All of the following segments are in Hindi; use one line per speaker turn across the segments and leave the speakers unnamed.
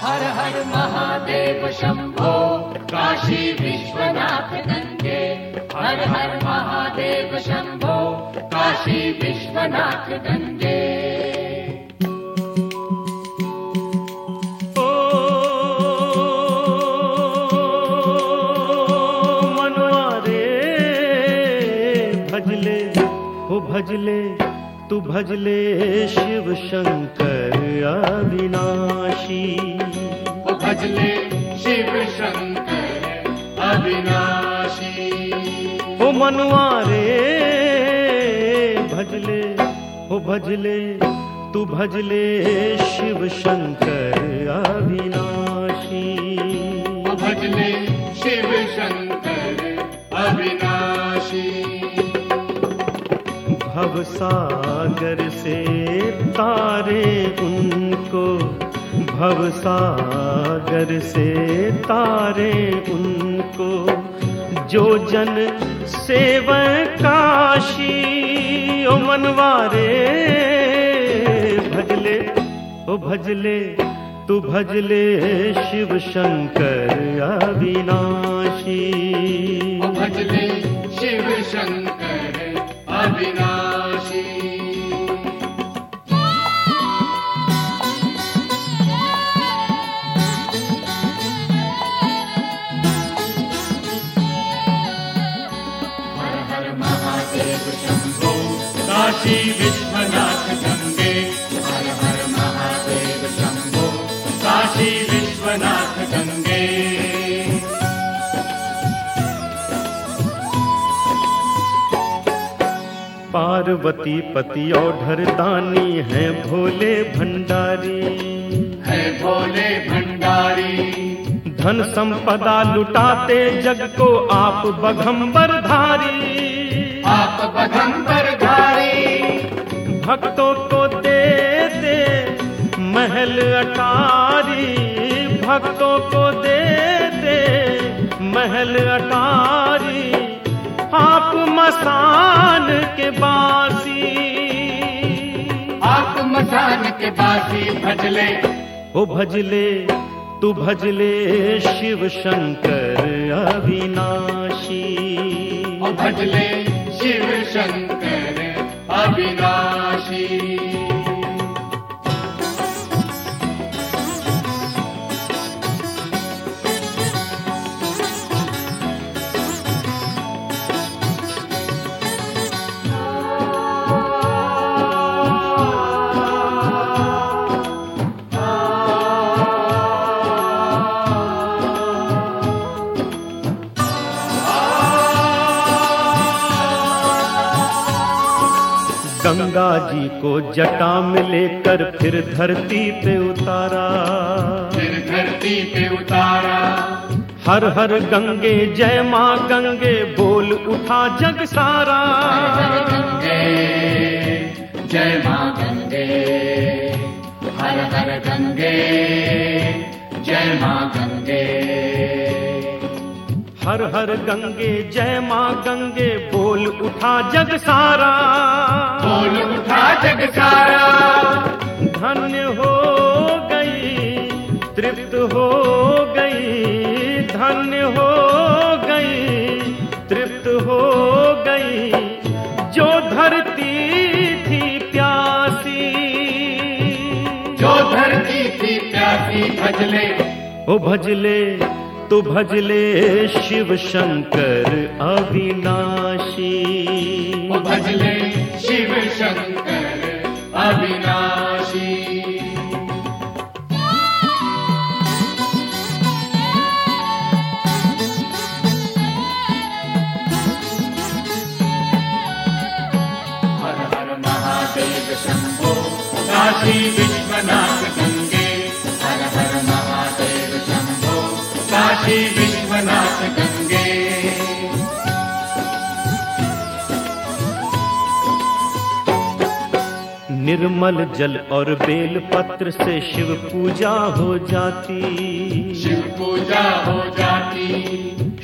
हर हर महादेव शम्भो काशी विश्वनाथ गङ्गे हर हर महादेव शम्भो काशी विश्वनाथ गङ्गे
ओ भजले ओ भजले। तू भजले शिव शंकर अविनाशी।
ओ भजले शिव शंकर अविनाशी।
हो मनवारे भजले हो भजले तू भजले शिव शंकर अविनाशी।
भजले शिव शंकर अविनाशी।
भव सागर से तारे उनको, भव सागर से तारे उनको, जो जन सेव काशी, ओ मनवारे, भजले, ओ भजले, तू भजले शिव शंकर अविनाशी।
भजले शिव शंकर काशी विश्वनाथ गंगे। हर हर महादेव शंभो। काशी विश्वनाथ गंगे।
पार्वती पति और दानी है भोले भंडारी।
है भोले भंडारी।
धन संपदा लुटाते जग को आप बघम्बर धारी।
आप बगंबर धारी।
भक्तों को दे दे महल अटारी भक्तों को दे दे महल अटारी आप मसान के बासी।
आप मसान के बासी भजले।
ओ भजले तू भजले शिव शंकर अविनाशी।
ओ भजले शिव शंकर अविनाशी।
गंगा जी को जटा में लेकर फिर धरती पे उतारा।
फिर धरती पे उतारा।
हर हर गंगे जय माँ गंगे बोल उठा जग सारा।
गंगे जय माँ गंगे। हर हर गंगे जय माँ गंगे।
हर हर गंगे जय माँ गंगे बोल उठा जग सारा।
बोल उठा जग सारा।
धन्य हो गई तृप्त हो गई धन्य हो गई तृप्त हो गई जो धरती थी प्यासी।
जो धरती थी प्यासी भजले।
ओ भजले तो भजले शिव शंकर अविनाशी।
ओ भजले शिव शंकर अविनाशी। हर हर महादेव शंभो काशी विश्वनाथ काशी विश्वनाथ गंगे।
निर्मल जल और बेल पत्र से शिव पूजा हो जाती।
शिव पूजा हो जाती।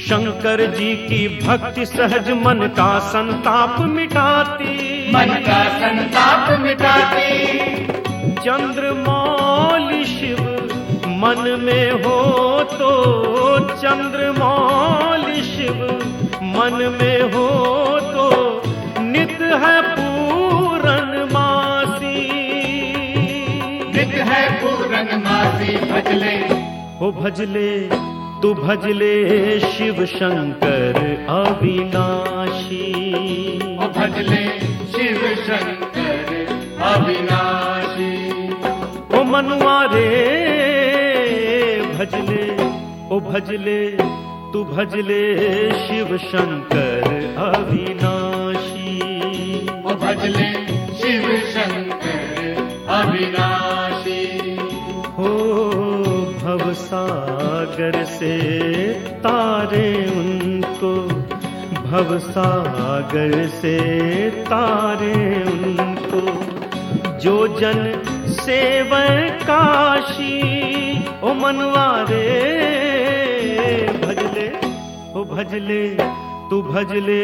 शंकर जी की भक्ति सहज मन का संताप मिटाती।
मन का संताप मिटाती।
चंद्रमौली शिव मन में हो तो चंद्रमौल शिव। मन में हो तो नित है पूरन मासी।
नित है पूरन मासी भजले।
हो भजले तू भजले शिव शंकर अविनाशी।
ओ भजले
भजले ओ भजले तू भजले शिव शंकर अविनाशी।
ओ भजले शिव शंकर अविनाशी।
हो भवसागर से तारे उनको भवसागर से तारे उनको। जो जन सेवन ओ मनवारे भजले ओ भजले तू भजले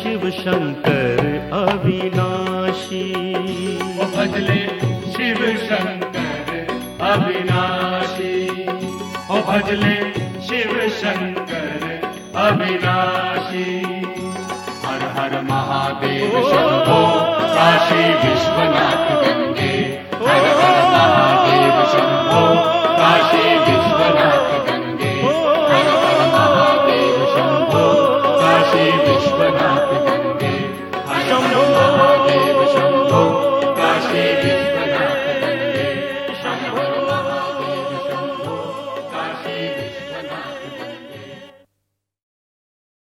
शिव शंकर अविनाशी।
ओ भजले शिव शंकर अविनाशी। ओ भजले शिव शंकर अविनाशी। हर हर महादेव शंभो